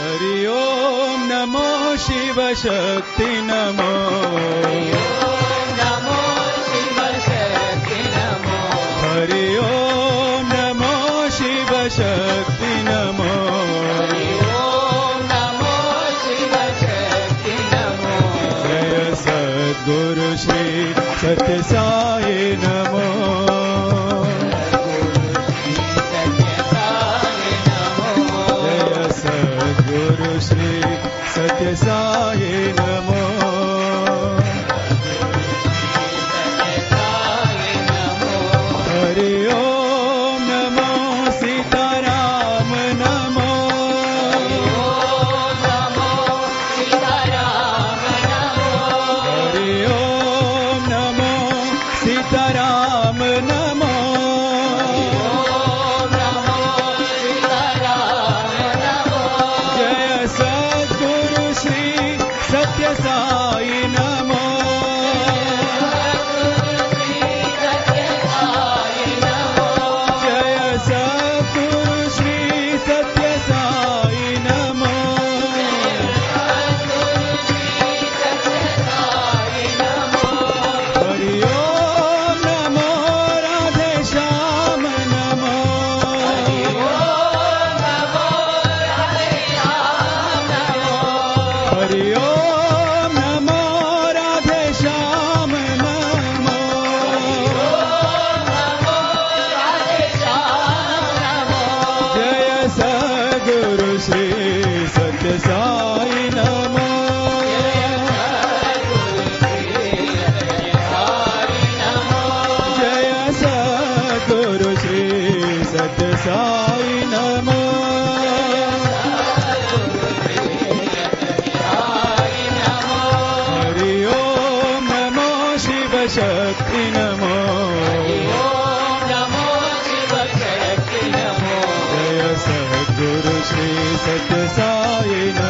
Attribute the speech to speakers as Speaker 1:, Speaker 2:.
Speaker 1: हरि ओं नमो शिवशक्ति नमो
Speaker 2: नमो शिव शक्ति नमो।
Speaker 1: हरि ओं नमो शिवशक्ति नमो
Speaker 2: नमो।
Speaker 1: शिव शक्ति नमो
Speaker 2: सद्गुरुश्री
Speaker 1: सत् साय श्री सत्यसा
Speaker 2: एव सा
Speaker 1: हरि शक्ति नमो नमो शिव शक्ति नमो। जय सद्गुरु श्री सद् साम